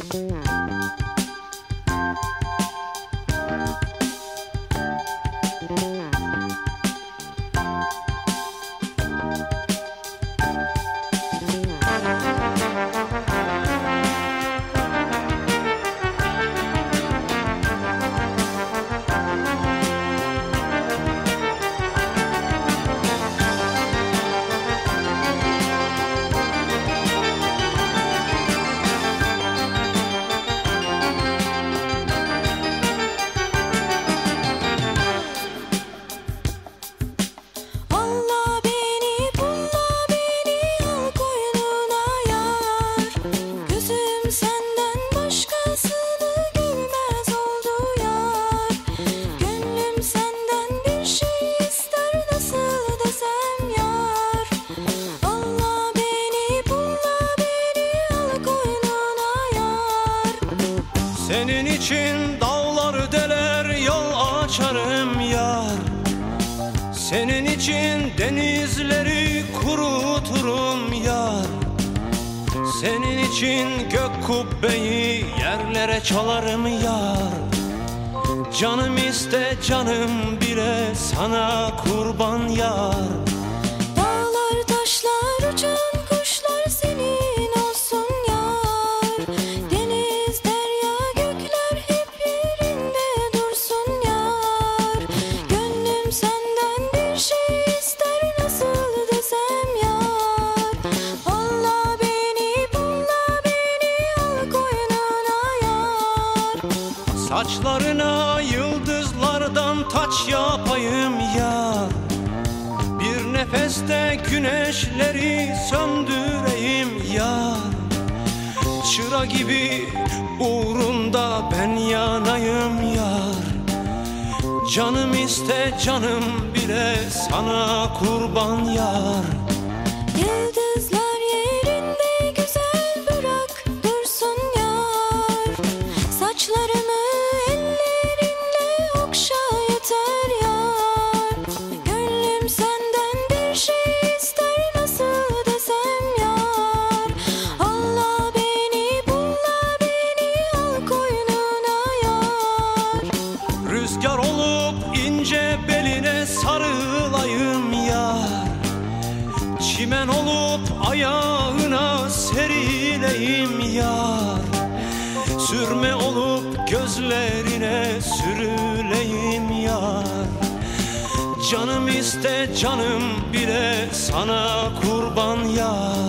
Thank you. Senin için dağlar deler yol açarım yar. Senin için denizleri kuruturum yar. Senin için gök kubbeyi yerlere çalarım yar. Canım iste canım bile sana kurban yar. Saçlarına yıldızlardan taç yapayım yar Bir nefeste güneşleri söndüreyim yar Çıra gibi uğrunda ben yanayım yar. Canım iste canım bile sana kurban yar. Yıldızlar Çimen olup ayağına serileyim yar. Sürme olup gözlerine sürüleyim yar. Canım iste canım bile sana kurban yar